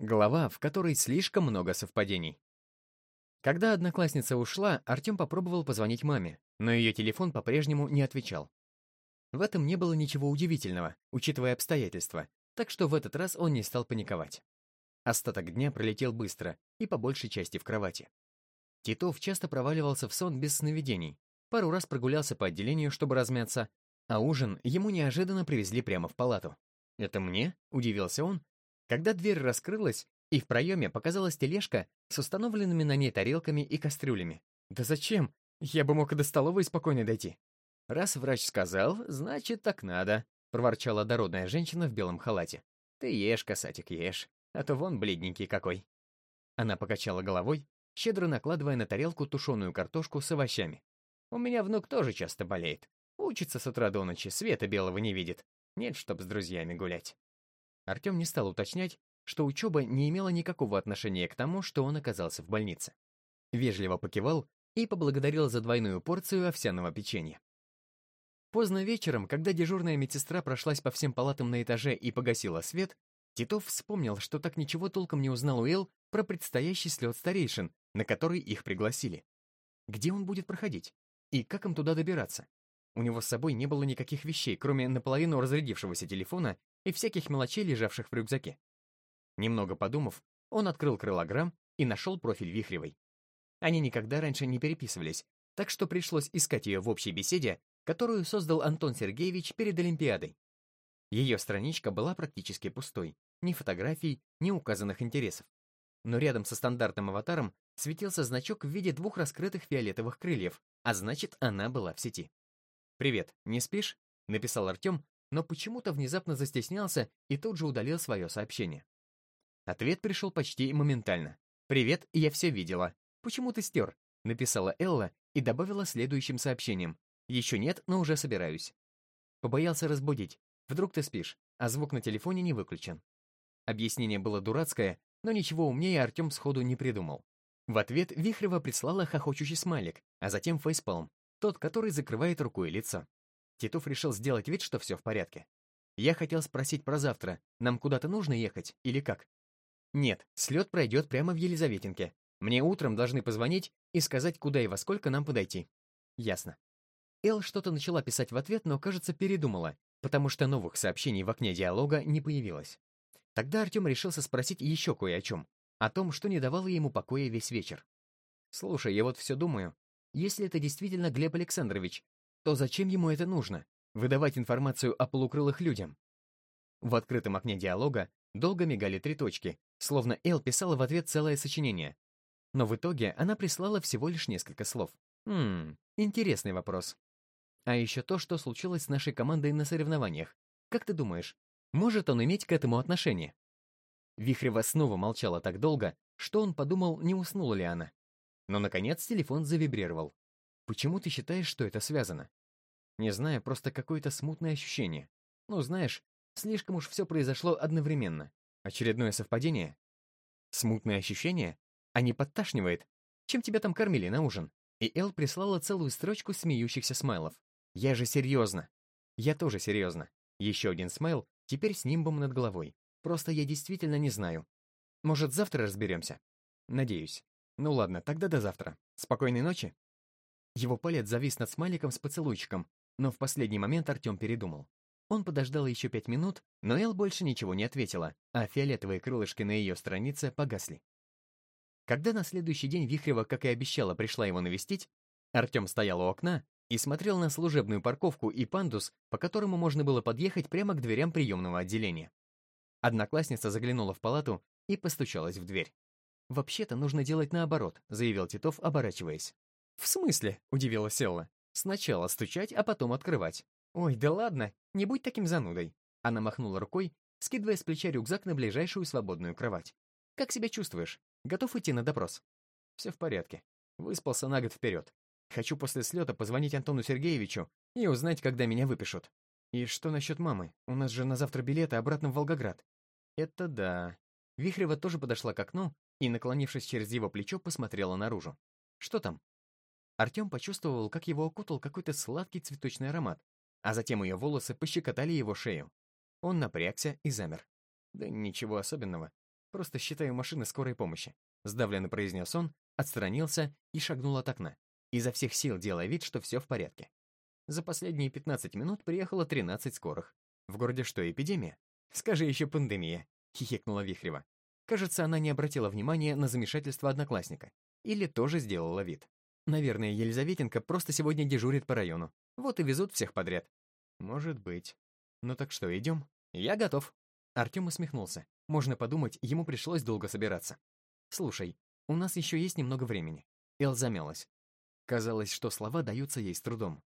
Глава, в которой слишком много совпадений. Когда одноклассница ушла, Артем попробовал позвонить маме, но ее телефон по-прежнему не отвечал. В этом не было ничего удивительного, учитывая обстоятельства, так что в этот раз он не стал паниковать. Остаток дня пролетел быстро и по большей части в кровати. Титов часто проваливался в сон без сновидений, пару раз прогулялся по отделению, чтобы размяться, а ужин ему неожиданно привезли прямо в палату. «Это мне?» — удивился он, когда дверь раскрылась, и в проеме показалась тележка с установленными на ней тарелками и кастрюлями. «Да зачем? Я бы мог и до столовой спокойно дойти». «Раз врач сказал, значит, так надо», — проворчала дородная женщина в белом халате. «Ты ешь, касатик, ешь, а то вон бледненький какой». Она покачала головой, щедро накладывая на тарелку тушеную картошку с овощами. «У меня внук тоже часто болеет. Учится с утра до ночи, света белого не видит. Нет, чтоб с друзьями гулять». Артем не стал уточнять, что учеба не имела никакого отношения к тому, что он оказался в больнице. Вежливо покивал и поблагодарил за двойную порцию овсяного печенья. Поздно вечером, когда дежурная медсестра прошлась по всем палатам на этаже и погасила свет, Титов вспомнил, что так ничего толком не узнал Уэлл про предстоящий слет старейшин, на который их пригласили. Где он будет проходить? И как им туда добираться? У него с собой не было никаких вещей, кроме наполовину разрядившегося телефона и всяких мелочей, лежавших в рюкзаке. Немного подумав, он открыл крылограмм и нашел профиль Вихревой. Они никогда раньше не переписывались, так что пришлось искать ее в общей беседе, которую создал Антон Сергеевич перед Олимпиадой. Ее страничка была практически пустой, ни фотографий, ни указанных интересов. Но рядом со стандартным аватаром светился значок в виде двух раскрытых фиолетовых крыльев, а значит, она была в сети. «Привет, не спишь?» — написал Артем, но почему-то внезапно застеснялся и тут же удалил свое сообщение. Ответ пришел почти моментально. «Привет, я все видела. Почему ты стер?» — написала Элла и добавила следующим сообщением. «Еще нет, но уже собираюсь». Побоялся разбудить. Вдруг ты спишь, а звук на телефоне не выключен. Объяснение было дурацкое, но ничего умнее Артем сходу не придумал. В ответ Вихрева прислала хохочущий смайлик, а затем фейспалм, тот, который закрывает рукой лицо. Титов решил сделать вид, что все в порядке. Я хотел спросить про завтра. Нам куда-то нужно ехать или как? Нет, слет пройдет прямо в Елизаветинке. Мне утром должны позвонить и сказать, куда и во сколько нам подойти. Ясно. Эл что-то начала писать в ответ, но, кажется, передумала, потому что новых сообщений в окне диалога не появилось. Тогда Артем решился спросить еще кое о чем. О том, что не давало ему покоя весь вечер. «Слушай, я вот все думаю. Если это действительно Глеб Александрович, то зачем ему это нужно? Выдавать информацию о полукрылых людям? В открытом окне диалога долго мигали три точки, словно Эл писала в ответ целое сочинение. Но в итоге она прислала всего лишь несколько слов. Хм, интересный вопрос. А еще то, что случилось с нашей командой на соревнованиях. Как ты думаешь, может он иметь к этому отношение? Вихрева снова молчала так долго, что он подумал, не уснула ли она. Но, наконец, телефон завибрировал. Почему ты считаешь, что это связано? Не знаю, просто какое-то смутное ощущение. Ну, знаешь, слишком уж все произошло одновременно. Очередное совпадение? Смутное ощущение? А не подташнивает? Чем тебя там кормили на ужин? И Эл прислала целую строчку смеющихся смайлов. Я же серьезно. Я тоже серьезно. Еще один смайл, теперь с нимбом над головой. Просто я действительно не знаю. Может, завтра разберемся? Надеюсь. Ну ладно, тогда до завтра. Спокойной ночи. Его палец завис над смайликом с поцелуйчиком, но в последний момент Артем передумал. Он подождал еще пять минут, но Эл больше ничего не ответила, а фиолетовые крылышки на ее странице погасли. Когда на следующий день Вихрева, как и обещала, пришла его навестить, Артем стоял у окна и смотрел на служебную парковку и пандус, по которому можно было подъехать прямо к дверям приемного отделения. Одноклассница заглянула в палату и постучалась в дверь. «Вообще-то нужно делать наоборот», — заявил Титов, оборачиваясь. «В смысле?» — удивилась Элла. Сначала стучать, а потом открывать. Ой, да ладно, не будь таким занудой. Она махнула рукой, скидывая с плеча рюкзак на ближайшую свободную кровать. Как себя чувствуешь? Готов идти на допрос? Все в порядке. Выспался на год вперед. Хочу после слета позвонить Антону Сергеевичу и узнать, когда меня выпишут. И что насчет мамы? У нас же на завтра билеты обратно в Волгоград. Это да. Вихрева тоже подошла к окну и, наклонившись через его плечо, посмотрела наружу. Что там? Артем почувствовал, как его окутал какой-то сладкий цветочный аромат, а затем ее волосы пощекотали его шею. Он напрягся и замер. Да ничего особенного. Просто считаю машины скорой помощи. Сдавленно произнес он, отстранился и шагнул от окна, изо всех сил делая вид, что все в порядке. За последние 15 минут приехало 13 скорых. В городе что, эпидемия? Скажи еще пандемия, хихикнула Вихрева. Кажется, она не обратила внимания на замешательство одноклассника. Или тоже сделала вид. Наверное, Елизаветенко просто сегодня дежурит по району. Вот и везут всех подряд. Может быть. Ну так что, идем? Я готов. Артем усмехнулся. Можно подумать, ему пришлось долго собираться. Слушай, у нас еще есть немного времени. Эл замялась. Казалось, что слова даются ей с трудом.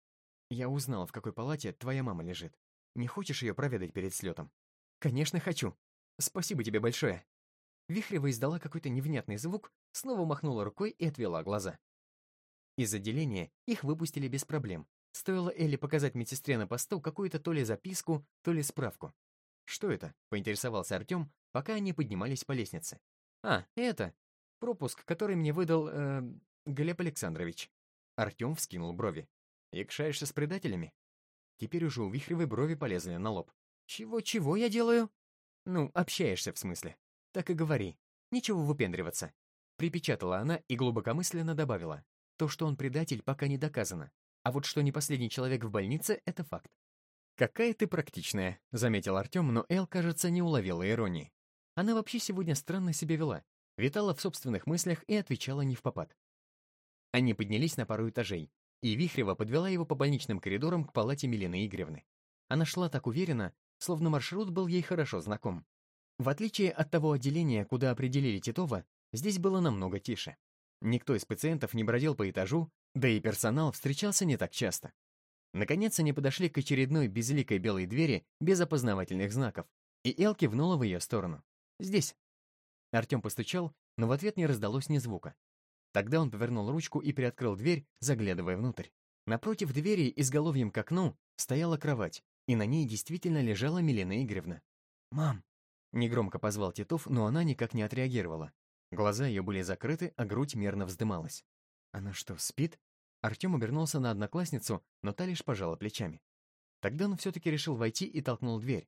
Я узнал, в какой палате твоя мама лежит. Не хочешь ее проведать перед слетом? Конечно, хочу. Спасибо тебе большое. Вихрева издала какой-то невнятный звук, снова махнула рукой и отвела глаза. Из отделения их выпустили без проблем. Стоило Элли показать медсестре на посту какую-то то ли записку, то ли справку. «Что это?» — поинтересовался Артем, пока они поднимались по лестнице. «А, это. Пропуск, который мне выдал, э, Глеб Александрович». Артем вскинул брови. «Якшаешься с предателями?» Теперь уже у Вихревой брови полезли на лоб. «Чего-чего я делаю?» «Ну, общаешься, в смысле. Так и говори. Ничего выпендриваться». Припечатала она и глубокомысленно добавила. То, что он предатель, пока не доказано. А вот что не последний человек в больнице — это факт. «Какая ты практичная», — заметил Артем, но Эл, кажется, не уловила иронии. Она вообще сегодня странно себя вела, витала в собственных мыслях и отвечала не в попад. Они поднялись на пару этажей, и Вихрева подвела его по больничным коридорам к палате Милены Игоревны. Она шла так уверенно, словно маршрут был ей хорошо знаком. В отличие от того отделения, куда определили Титова, здесь было намного тише. Никто из пациентов не бродил по этажу, да и персонал встречался не так часто. Наконец они подошли к очередной безликой белой двери без опознавательных знаков, и Эл кивнула в ее сторону. «Здесь». Артем постучал, но в ответ не раздалось ни звука. Тогда он повернул ручку и приоткрыл дверь, заглядывая внутрь. Напротив двери, изголовьем к окну, стояла кровать, и на ней действительно лежала Милена Игоревна. «Мам!» — негромко позвал Титов, но она никак не отреагировала. Глаза ее были закрыты, а грудь мерно вздымалась. Она что, спит? Артем обернулся на одноклассницу, но та лишь пожала плечами. Тогда он все-таки решил войти и толкнул дверь.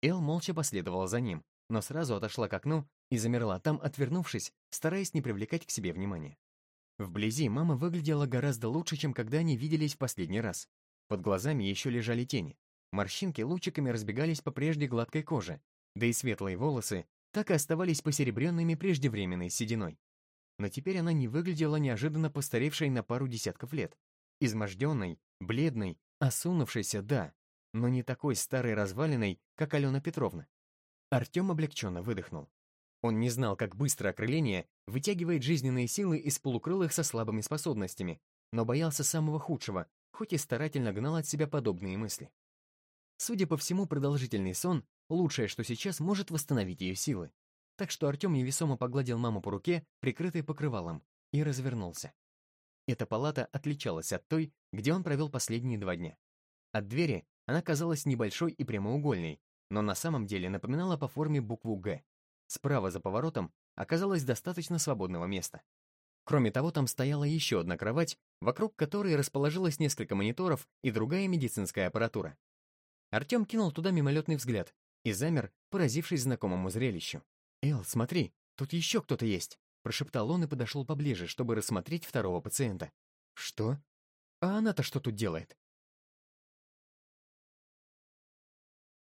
Эл молча последовала за ним, но сразу отошла к окну и замерла там, отвернувшись, стараясь не привлекать к себе внимания. Вблизи мама выглядела гораздо лучше, чем когда они виделись в последний раз. Под глазами еще лежали тени. Морщинки лучиками разбегались по прежде гладкой коже, да и светлые волосы так и оставались посеребренными преждевременной сединой. Но теперь она не выглядела неожиданно постаревшей на пару десятков лет. Изможденной, бледной, осунувшейся, да, но не такой старой развалиной, как Алена Петровна. Артем облегченно выдохнул. Он не знал, как быстро окрыление вытягивает жизненные силы из полукрылых со слабыми способностями, но боялся самого худшего, хоть и старательно гнал от себя подобные мысли. Судя по всему, продолжительный сон Лучшее, что сейчас может восстановить ее силы. Так что Артем невесомо погладил маму по руке, прикрытой покрывалом, и развернулся. Эта палата отличалась от той, где он провел последние два дня. От двери она казалась небольшой и прямоугольной, но на самом деле напоминала по форме букву «Г». Справа за поворотом оказалось достаточно свободного места. Кроме того, там стояла еще одна кровать, вокруг которой расположилось несколько мониторов и другая медицинская аппаратура. Артем кинул туда мимолетный взгляд, и замер, поразившись знакомому зрелищу. «Эл, смотри, тут еще кто-то есть!» Прошептал он и подошел поближе, чтобы рассмотреть второго пациента. «Что? А она-то что тут делает?»